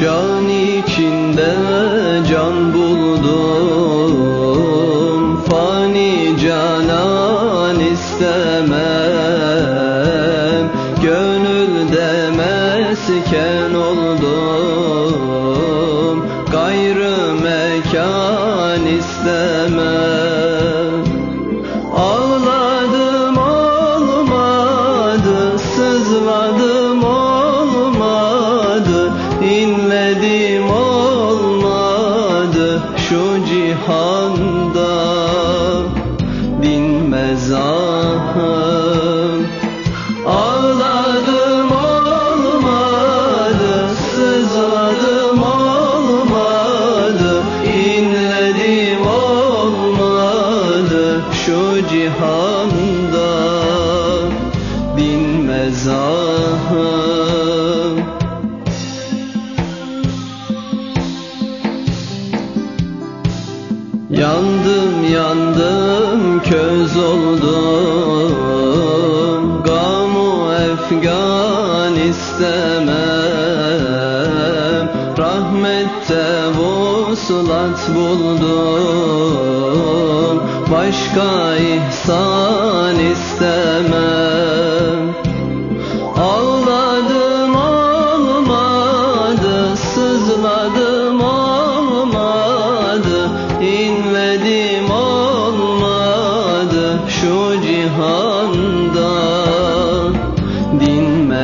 Can içinde can buldum. Fani canan istemem. Gönülde mesken oldum. Gayrı mekan istemem. Ağladım olmadı Sızladım olmadı cihanda Dinmez ahım Ağladım olmadı Sızladım olmadı. İnledim olmadı Şu cihanda Dinmez ahım Yandım yandım köz oldum. Gamu efgan istemem. Rahmette vuslat buldum. Başka ihsan istemem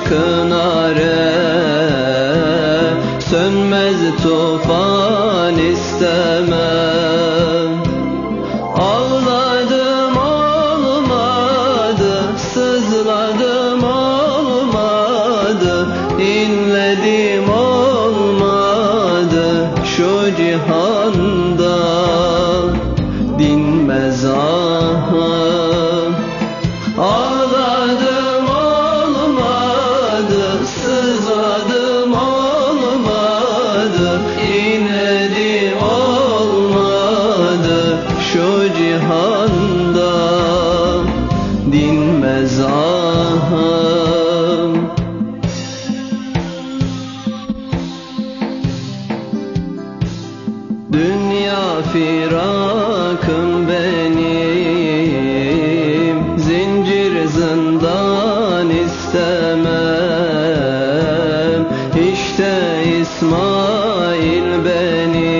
aşkın are Sönmez tufan istemem Dünya firakım benim. Zincir zindan istemem. İşte İsmail benim.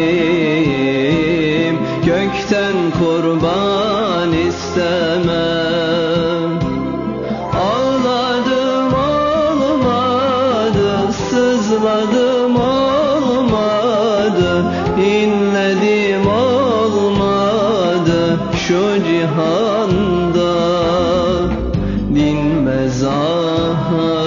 Gökten kurban istemem. Ağladım olmadı, sızladım olmadı, inledim cihanda dinmez ahım.